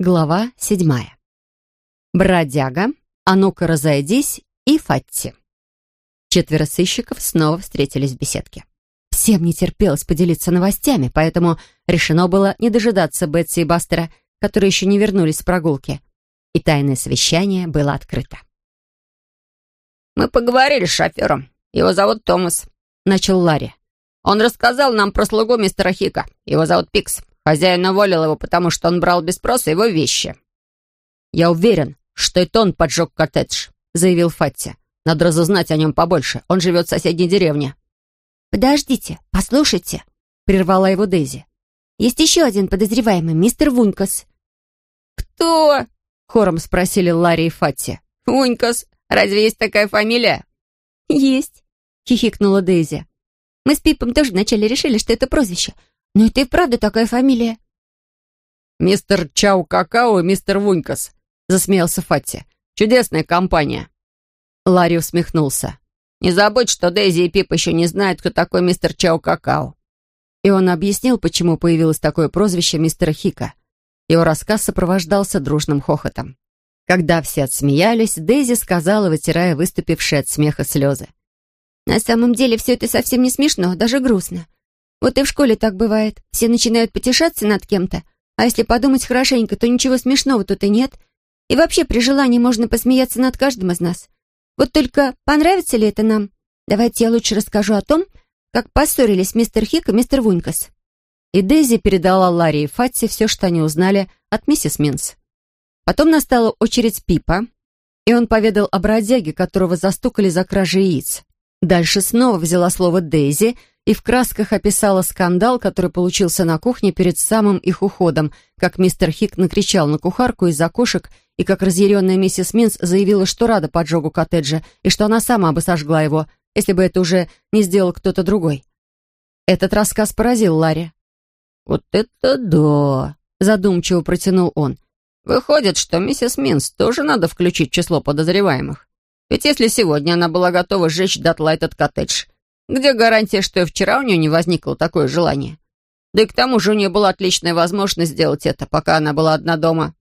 Глава седьмая. Бродяга, а ну-ка разойдись и Фатти. Четверо сыщиков снова встретились в беседке. Всем не терпелось поделиться новостями, поэтому решено было не дожидаться Бетси и Бастера, которые еще не вернулись с прогулки. И тайное совещание было открыто. «Мы поговорили с шофером. Его зовут Томас», — начал Ларри. «Он рассказал нам про слугу мистера Хика. Его зовут Пикс. Хозяин уволил его, потому что он брал без спроса его вещи. «Я уверен, что это он поджег коттедж», — заявил Фатти. «Надо разузнать о нем побольше. Он живет в соседней деревне». «Подождите, послушайте», — прервала его Дейзи. «Есть еще один подозреваемый, мистер Вунькас». «Кто?» — хором спросили Ларри и Фатти. «Вунькас? Разве есть такая фамилия?» «Есть», — хихикнула Дейзи. «Мы с Пипом тоже вначале решили, что это прозвище, «Ну это и правда такая фамилия». «Мистер Чау Какао и мистер Вунькас», — засмеялся Фатти. «Чудесная компания». Ларри усмехнулся. «Не забудь, что Дейзи и Пип еще не знают, кто такой мистер Чау Какао». И он объяснил, почему появилось такое прозвище мистера Хика. Его рассказ сопровождался дружным хохотом. Когда все отсмеялись, Дейзи сказала, вытирая выступившие от смеха слезы. «На самом деле все это совсем не смешно, даже грустно. Вот и в школе так бывает. Все начинают потешаться над кем-то, а если подумать хорошенько, то ничего смешного тут и нет. И вообще, при желании можно посмеяться над каждым из нас. Вот только понравится ли это нам? Давайте я лучше расскажу о том, как поссорились мистер Хик и мистер Вунькас. И Дейзи передала Ларри и Фатти все, что они узнали от миссис Минс. Потом настала очередь Пипа, и он поведал о бродяге, которого застукали за кражей яиц. Дальше снова взяла слово Дейзи и в красках описала скандал, который получился на кухне перед самым их уходом, как мистер Хик накричал на кухарку из окошек и как разъяренная миссис Минс заявила, что рада поджогу коттеджа и что она сама бы сожгла его, если бы это уже не сделал кто-то другой. Этот рассказ поразил Ларри. «Вот это да!» — задумчиво протянул он. «Выходит, что миссис Минс тоже надо включить число подозреваемых. Ведь если сегодня она была готова сжечь дотла этот коттедж, где гарантия, что и вчера у нее не возникло такое желание? Да и к тому же у нее была отличная возможность сделать это, пока она была одна дома.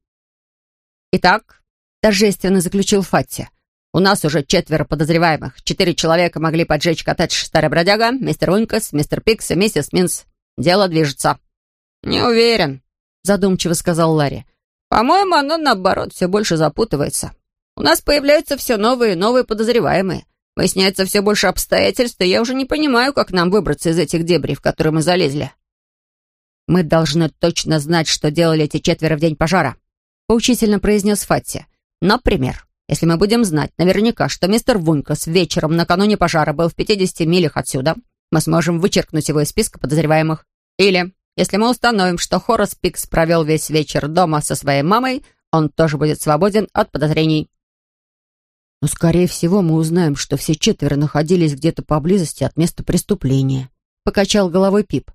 «Итак», — торжественно заключил Фатти, «у нас уже четверо подозреваемых. Четыре человека могли поджечь коттедж Старый Бродяга, мистер Унькас, мистер Пикс и миссис Минс. Дело движется». «Не уверен», — задумчиво сказал Ларри. «По-моему, оно, наоборот, все больше запутывается. У нас появляются все новые и новые подозреваемые. Выясняется все больше обстоятельств, и я уже не понимаю, как нам выбраться из этих дебрей, в которые мы залезли. «Мы должны точно знать, что делали эти четверо в день пожара», — поучительно произнес Фатти. «Например, если мы будем знать наверняка, что мистер Вунькас вечером накануне пожара был в 50 милях отсюда, мы сможем вычеркнуть его из списка подозреваемых. Или, если мы установим, что Хорас Пикс провел весь вечер дома со своей мамой, он тоже будет свободен от подозрений». Но, скорее всего, мы узнаем, что все четверо находились где-то поблизости от места преступления. Покачал головой Пип.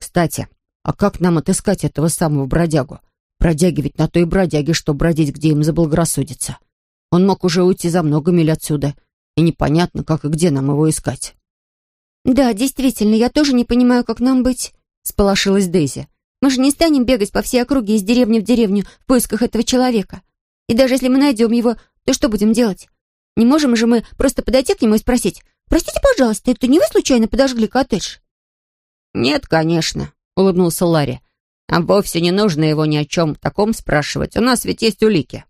Кстати, а как нам отыскать этого самого бродягу? Бродяги ведь на то и бродяги, что бродить, где им заблагорассудится. Он мог уже уйти за много миль отсюда, и непонятно, как и где нам его искать. «Да, действительно, я тоже не понимаю, как нам быть», — сполошилась Дейзи. «Мы же не станем бегать по всей округе из деревни в деревню в поисках этого человека. И даже если мы найдем его, то что будем делать? Не можем же мы просто подойти к нему и спросить, «Простите, пожалуйста, это не вы случайно подожгли коттедж?» «Нет, конечно», — улыбнулся Ларри. «А вовсе не нужно его ни о чем таком спрашивать. У нас ведь есть улики».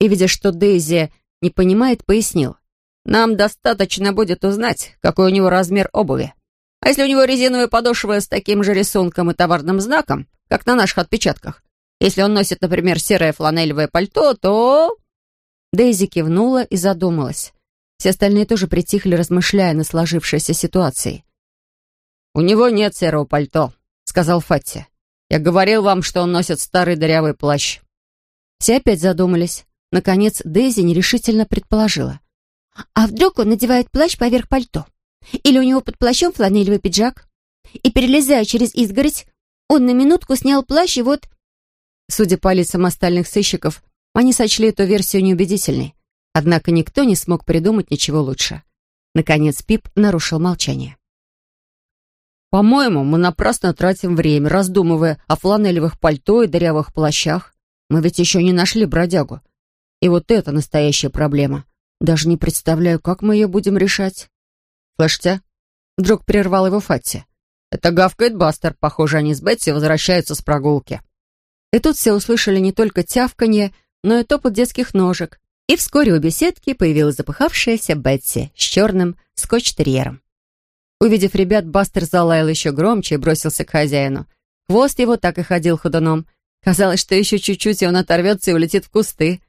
И, видя, что Дейзи не понимает, пояснил. «Нам достаточно будет узнать, какой у него размер обуви. А если у него резиновая подошва с таким же рисунком и товарным знаком, как на наших отпечатках, если он носит, например, серое фланелевое пальто, то Дейзи кивнула и задумалась. Все остальные тоже притихли, размышляя на сложившейся ситуации. «У него нет серого пальто», — сказал Фатти. «Я говорил вам, что он носит старый дырявый плащ». Все опять задумались. Наконец Дейзи нерешительно предположила. «А вдруг он надевает плащ поверх пальто? Или у него под плащом фланелевый пиджак? И, перелезая через изгородь, он на минутку снял плащ и вот...» Судя по лицам остальных сыщиков, они сочли эту версию неубедительной, однако никто не смог придумать ничего лучше. Наконец Пип нарушил молчание. «По-моему, мы напрасно тратим время, раздумывая о фланелевых пальто и дырявых плащах. Мы ведь еще не нашли бродягу. И вот это настоящая проблема. Даже не представляю, как мы ее будем решать. Слышите? Вдруг прервал его Фатти. Это гавкает Бастер. Похоже, они с Бетси возвращаются с прогулки. И тут все услышали не только тявканье, но и топот детских ножек. И вскоре у беседки появилась запыхавшаяся Бетси с черным скотч-терьером. Увидев ребят, Бастер залаял еще громче и бросился к хозяину. Хвост его так и ходил ходуном. Казалось, что еще чуть-чуть, и он оторвется и улетит в кусты.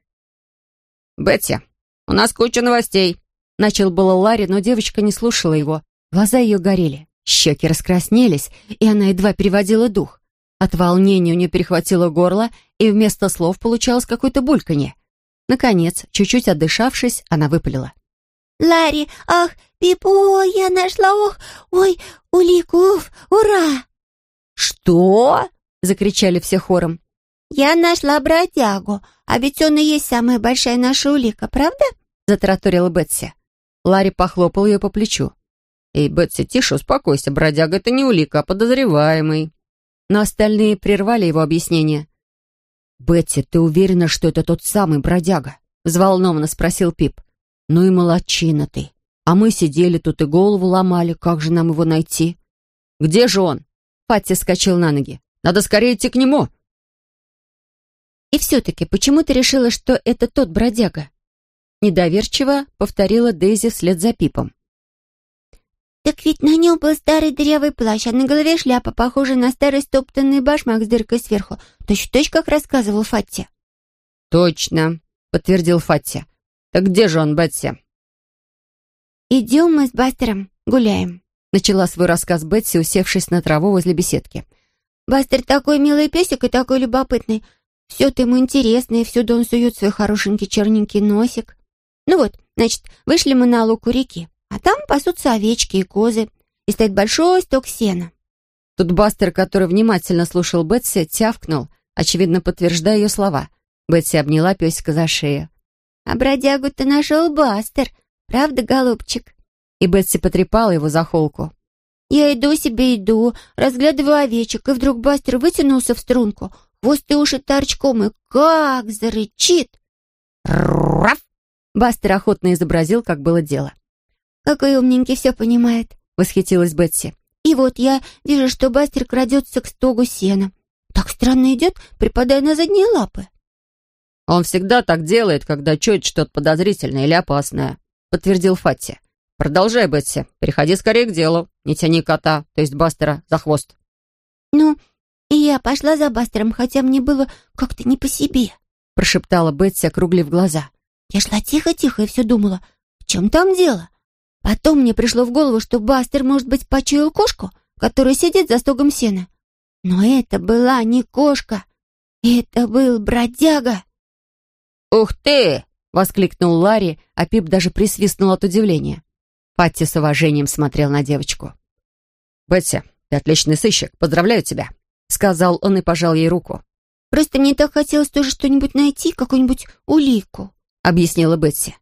«Бетти, у нас куча новостей», — начал было Ларри, но девочка не слушала его. Глаза ее горели, щеки раскраснелись, и она едва переводила дух. От волнения у нее перехватило горло, и вместо слов получалось какое-то бульканье. Наконец, чуть-чуть отдышавшись, она выпалила. «Ларри, ах, Пипо, я нашла, ох, ой, уликов, ура!» «Что?» — закричали все хором. «Я нашла бродягу, а ведь он и есть самая большая наша улика, правда?» — затараторила Бетси. Ларри похлопал ее по плечу. «Эй, Бетси, тише, успокойся, бродяга — это не улика, а подозреваемый». Но остальные прервали его объяснение. «Бетти, ты уверена, что это тот самый бродяга?» — взволнованно спросил Пип. «Ну и молодчина ты. А мы сидели тут и голову ломали, как же нам его найти?» «Где же он?» Патти скачал на ноги. «Надо скорее идти к нему!» «И все-таки, почему ты решила, что это тот бродяга?» Недоверчиво повторила Дейзи вслед за Пипом. «Так ведь на нем был старый дырявый плащ, а на голове шляпа, похожая на старый стоптанный башмак с дыркой сверху. Точь-в-точь, как рассказывал Фатти». «Точно», — подтвердил Фатти. «Так где же он, Бетси?» «Идем мы с Бастером, гуляем», — начала свой рассказ Бетси, усевшись на траву возле беседки. «Бастер такой милый песик и такой любопытный. Все-то ему интересно, и всюду он сует свой хорошенький черненький носик. Ну вот, значит, вышли мы на луг у реки. А там пасутся овечки и козы, и стоит большой сток сена. Тут Бастер, который внимательно слушал Бетси, тявкнул, очевидно подтверждая ее слова. Бетси обняла песика за шею. «А бродягу ты нашел, Бастер, правда, голубчик?» И Бетси потрепала его за холку. «Я иду себе, иду, разглядываю овечек, и вдруг Бастер вытянулся в струнку, хвост и уши торчком, и как зарычит!» «Раф!» Бастер охотно изобразил, как было дело. «Какой умненький все понимает», — восхитилась Бетси. «И вот я вижу, что Бастер крадется к стогу сена. Так странно идет, припадая на задние лапы». «Он всегда так делает, когда чует что-то подозрительное или опасное», — подтвердил Фатти. «Продолжай, Бетси. Переходи скорее к делу. Не тяни кота, то есть Бастера, за хвост». «Ну, и я пошла за Бастером, хотя мне было как-то не по себе», — прошептала Бетси, округлив глаза. «Я шла тихо-тихо и все думала, в чем там дело? Потом мне пришло в голову, что Бастер, может быть, почуял кошку, которая сидит за стогом сена. Но это была не кошка, это был бродяга. «Ух ты!» — воскликнул Ларри, а Пип даже присвистнул от удивления. Патти с уважением смотрел на девочку. «Бетси, ты отличный сыщик, поздравляю тебя», — сказал он и пожал ей руку. «Просто мне так хотелось тоже что-нибудь найти, какую-нибудь улику», — объяснила Бетси.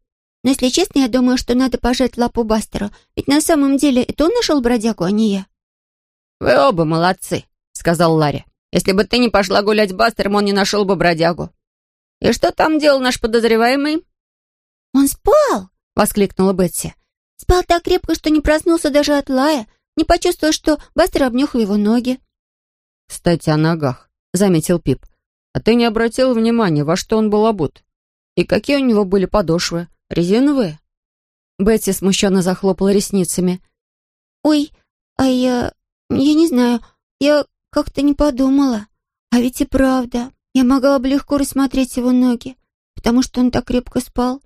Но, если честно, я думаю, что надо пожать лапу Бастеру, ведь на самом деле это он нашел бродягу, а не я». «Вы оба молодцы», — сказал Ларри. «Если бы ты не пошла гулять с Бастером, он не нашел бы бродягу». «И что там делал наш подозреваемый?» «Он спал!» — воскликнула Бетси. «Спал так крепко, что не проснулся даже от лая, не почувствовал, что Бастер обнюхал его ноги». «Кстати, о ногах», — заметил Пип. «А ты не обратил внимания, во что он был обут? И какие у него были подошвы?» Резиновые?» Бетти смущенно захлопала ресницами. «Ой, а я... я не знаю, я как-то не подумала. А ведь и правда, я могла бы легко рассмотреть его ноги, потому что он так крепко спал.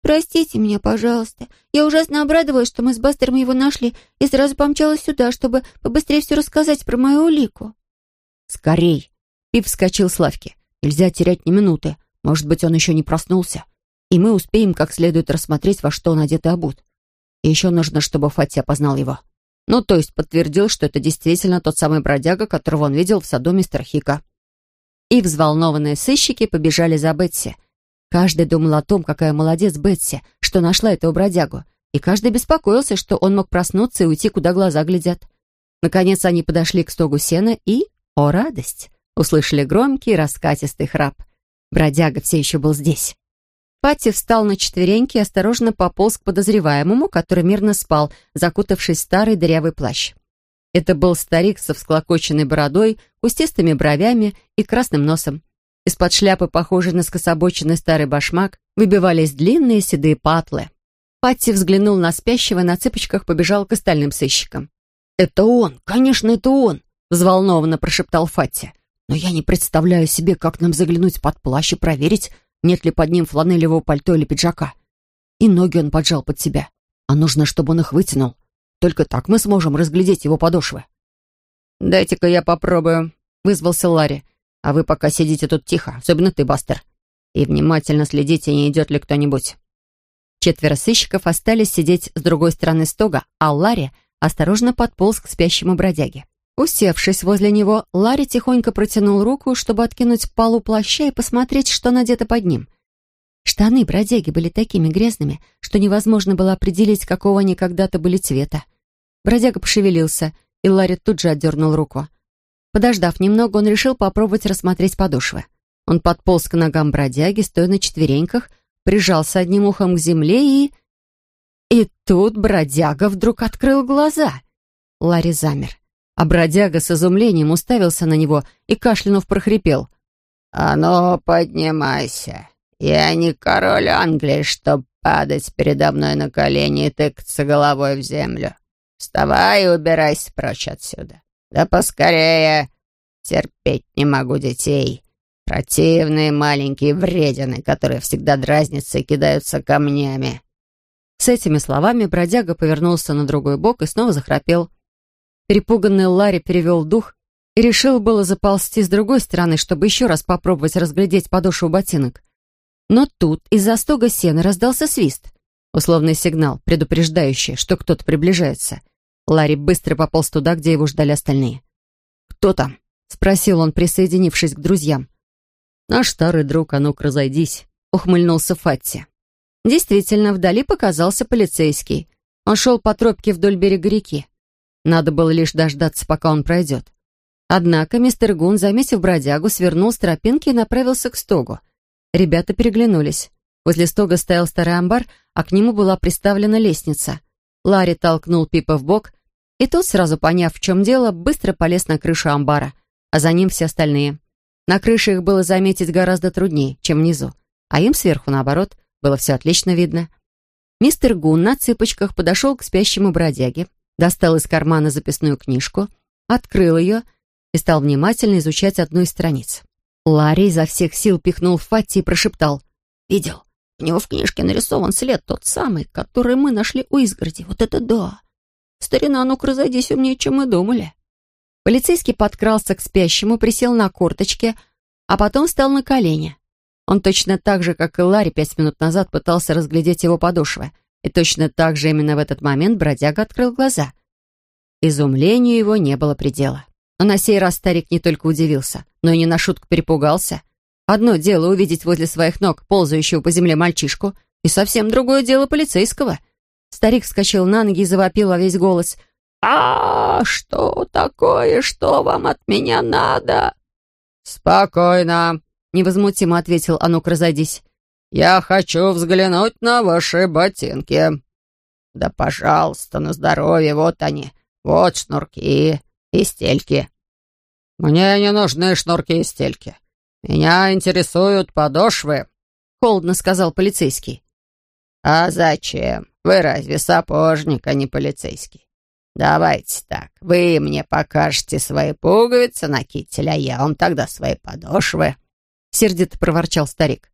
Простите меня, пожалуйста. Я ужасно обрадовалась, что мы с Бастером его нашли, и сразу помчалась сюда, чтобы побыстрее все рассказать про мою улику». «Скорей!» Пип вскочил с лавки. «Нельзя терять ни минуты. Может быть, он еще не проснулся» и мы успеем как следует рассмотреть, во что он одет и обут. И еще нужно, чтобы Фати опознал его. Ну, то есть подтвердил, что это действительно тот самый бродяга, которого он видел в саду мистера Хика. И взволнованные сыщики побежали за Бетси. Каждый думал о том, какая молодец Бетси, что нашла этого бродягу, и каждый беспокоился, что он мог проснуться и уйти, куда глаза глядят. Наконец они подошли к стогу сена и, о радость, услышали громкий раскатистый храп — Бродяга все еще был здесь. Патти встал на четвереньки и осторожно пополз к подозреваемому, который мирно спал, закутавшись в старый дырявый плащ. Это был старик со всклокоченной бородой, кустистыми бровями и красным носом. Из-под шляпы, похожей на скособоченный старый башмак, выбивались длинные седые патлы. Патти взглянул на спящего, на цыпочках побежал к остальным сыщикам. «Это он! Конечно, это он!» — взволнованно прошептал Фатти. «Но я не представляю себе, как нам заглянуть под плащ и проверить, нет ли под ним фланелевого пальто или пиджака. И ноги он поджал под себя. А нужно, чтобы он их вытянул. Только так мы сможем разглядеть его подошвы. «Дайте-ка я попробую», — вызвался Ларри. «А вы пока сидите тут тихо, особенно ты, Бастер. И внимательно следите, не идет ли кто-нибудь». Четверо сыщиков остались сидеть с другой стороны стога, а Ларри осторожно подполз к спящему бродяге. Усевшись возле него, Ларри тихонько протянул руку, чтобы откинуть полу плаща и посмотреть, что надето под ним. Штаны бродяги были такими грязными, что невозможно было определить, какого они когда-то были цвета. Бродяга пошевелился, и Ларри тут же отдернул руку. Подождав немного, он решил попробовать рассмотреть подошвы. Он подполз к ногам бродяги, стоя на четвереньках, прижался одним ухом к земле и... И тут бродяга вдруг открыл глаза. Ларри замер. А бродяга с изумлением уставился на него и, кашлянув, прохрипел. «А ну, поднимайся. Я не король Англии, чтоб падать передо мной на колени и тыкаться головой в землю. Вставай и убирайся прочь отсюда. Да поскорее. Терпеть не могу детей. Противные маленькие вредины, которые всегда дразнятся и кидаются камнями». С этими словами бродяга повернулся на другой бок и снова захрапел. Перепуганный Ларри перевел дух и решил было заползти с другой стороны, чтобы еще раз попробовать разглядеть подошву ботинок. Но тут из-за стога сена раздался свист. Условный сигнал, предупреждающий, что кто-то приближается. Ларри быстро пополз туда, где его ждали остальные. «Кто там?» — спросил он, присоединившись к друзьям. «Наш старый друг, а ну-ка разойдись», — ухмыльнулся Фатти. Действительно, вдали показался полицейский. Он шел по тропке вдоль берега реки. Надо было лишь дождаться, пока он пройдет. Однако мистер Гун, заметив бродягу, свернул с тропинки и направился к стогу. Ребята переглянулись. Возле стога стоял старый амбар, а к нему была приставлена лестница. Ларри толкнул Пипа в бок, и тот, сразу поняв, в чем дело, быстро полез на крышу амбара, а за ним все остальные. На крыше их было заметить гораздо труднее, чем внизу, а им сверху, наоборот, было все отлично видно. Мистер Гун на цыпочках подошел к спящему бродяге, достал из кармана записную книжку, открыл ее и стал внимательно изучать одну из страниц. Ларри изо всех сил пихнул Фатти и прошептал. «Видел? У него в книжке нарисован след тот самый, который мы нашли у изгороди. Вот это да! Старина, ну-ка разойдись умнее, чем мы думали». Полицейский подкрался к спящему, присел на корточки, а потом встал на колени. Он точно так же, как и Ларри пять минут назад пытался разглядеть его подошвы — и точно так же именно в этот момент бродяга открыл глаза. Изумлению его не было предела. Но на сей раз старик не только удивился, но и не на шутку перепугался. Одно дело увидеть возле своих ног ползающего по земле мальчишку, и совсем другое дело полицейского. Старик вскочил на ноги и завопил во весь голос. «А, что такое? Что вам от меня надо?» «Спокойно», — невозмутимо ответил «А ну-ка, разойдись». «Я хочу взглянуть на ваши ботинки». «Да, пожалуйста, на здоровье, вот они. Вот шнурки и стельки». «Мне не нужны шнурки и стельки. Меня интересуют подошвы», — холодно сказал полицейский. «А зачем? Вы разве сапожник, а не полицейский? Давайте так, вы мне покажете свои пуговицы на китель, а я вам тогда свои подошвы», — сердито проворчал старик.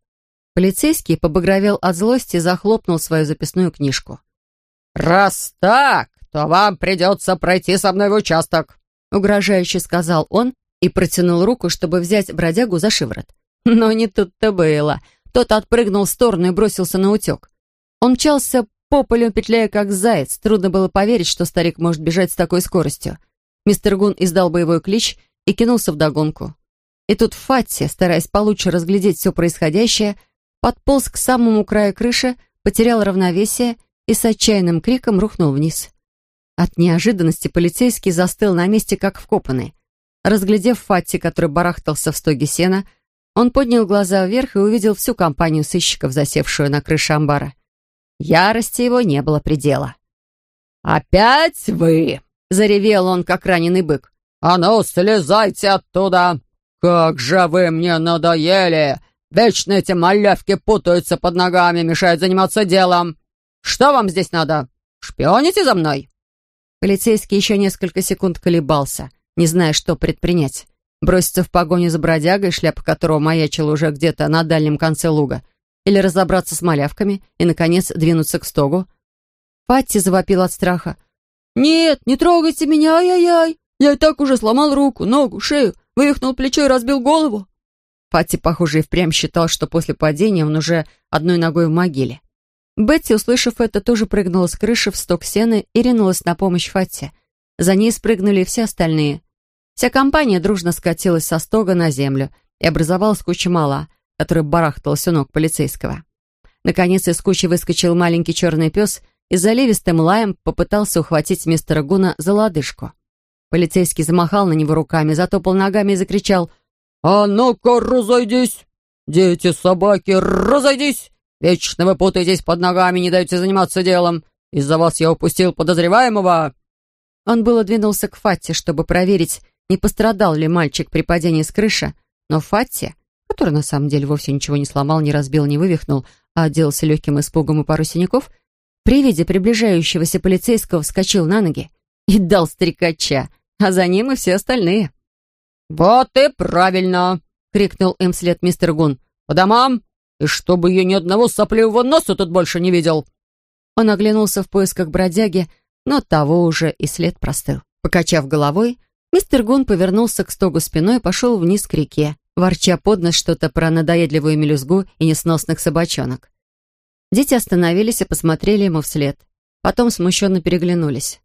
Полицейский побагровел от злости и захлопнул свою записную книжку. «Раз так, то вам придется пройти со мной в участок», угрожающе сказал он и протянул руку, чтобы взять бродягу за шиворот. Но не тут-то было. Тот отпрыгнул в сторону и бросился на утек. Он мчался по полю, петляя как заяц. Трудно было поверить, что старик может бежать с такой скоростью. Мистер Гун издал боевой клич и кинулся в догонку. И тут Фатти, стараясь получше разглядеть все происходящее, подполз к самому краю крыши, потерял равновесие и с отчаянным криком рухнул вниз. От неожиданности полицейский застыл на месте, как вкопанный. Разглядев Фатти, который барахтался в стоге сена, Он поднял глаза вверх и увидел всю компанию сыщиков, засевшую на крыше амбара. Ярости его не было предела. «Опять вы!» — заревел он, как раненый бык. «А ну, слезайте оттуда! Как же вы мне надоели! Вечно эти малявки путаются под ногами, мешают заниматься делом! Что вам здесь надо? Шпионите за мной?» Полицейский еще несколько секунд колебался, не зная, что предпринять. Броситься в погоню за бродягой, шляпа которого маячила уже где-то на дальнем конце луга, или разобраться с малявками и, наконец, двинуться к стогу. Патти завопил от страха. «Нет, не трогайте меня, ай-яй-яй! Я и так уже сломал руку, ногу, шею, вывихнул плечо и разбил голову». Патти, похоже, и впрямь считал, что после падения он уже одной ногой в могиле. Бетти, услышав это, тоже прыгнула с крыши в сток сена и ринулась на помощь Фатте. За ней спрыгнули все остальные. Вся компания дружно скатилась со стога на землю и образовалась куча мала, которая барахталась у ног полицейского. Наконец из кучи выскочил маленький черный пес и заливистым лаем попытался ухватить мистера Гуна за лодыжку. Полицейский замахал на него руками, затопал ногами и закричал «А ну-ка, разойдись! Дети, собаки, разойдись! Вечно вы путаетесь под ногами, не даете заниматься делом. Из-за вас я упустил подозреваемого!» Он было двинулся к Фатте, чтобы проверить, не пострадал ли мальчик при падении с крыши, но Фатте, который на самом деле вовсе ничего не сломал, не разбил, не вывихнул, а отделался легким испугом и пару синяков, при виде приближающегося полицейского вскочил на ноги и дал стрекача, а за ним и все остальные. «Вот и правильно!» — крикнул им вслед мистер Гун. «По домам! И чтобы ее ни одного сопливого носа тут больше не видел!» Он оглянулся в поисках бродяги, но того уже и след простыл. Покачав головой, мистер Гун повернулся к стогу спиной и пошел вниз к реке, ворча под нос что-то про надоедливую мелюзгу и несносных собачонок. Дети остановились и посмотрели ему вслед. Потом смущенно переглянулись.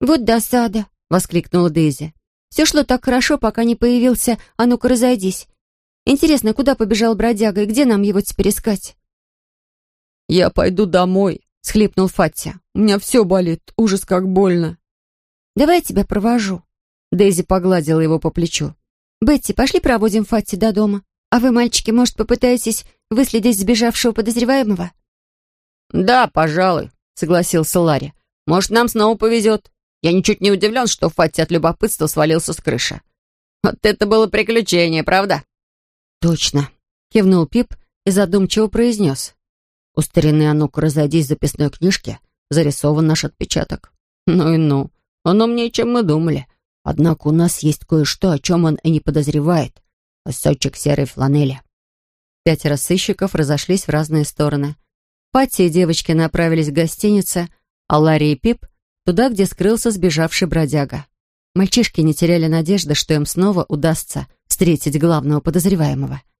«Вот досада!» — воскликнула Дейзи. «Все шло так хорошо, пока не появился «А ну-ка, разойдись!» Интересно, куда побежал бродяга и где нам его теперь искать?» «Я пойду домой», — схлипнул Фатти. «У меня все болит, ужас как больно». «Давай я тебя провожу». Дейзи погладила его по плечу. «Бетти, пошли проводим Фатти до дома. А вы, мальчики, может, попытаетесь выследить сбежавшего подозреваемого?» «Да, пожалуй», — согласился Ларри. «Может, нам снова повезет. Я ничуть не удивлен, что Фатти от любопытства свалился с крыши. Вот это было приключение, правда?» «Точно», — кивнул Пип и задумчиво произнес. «У старины Анук разойдись в записной книжке, зарисован наш отпечаток. Ну и ну, он умнее, чем мы думали. Однако у нас есть кое-что, о чем он и не подозревает. Кусочек серой фланели». Пятеро сыщиков разошлись в разные стороны. Патти и девочки направились к гостинице, а Ларри и Пип — туда, где скрылся сбежавший бродяга. Мальчишки не теряли надежды, что им снова удастся встретить главного подозреваемого —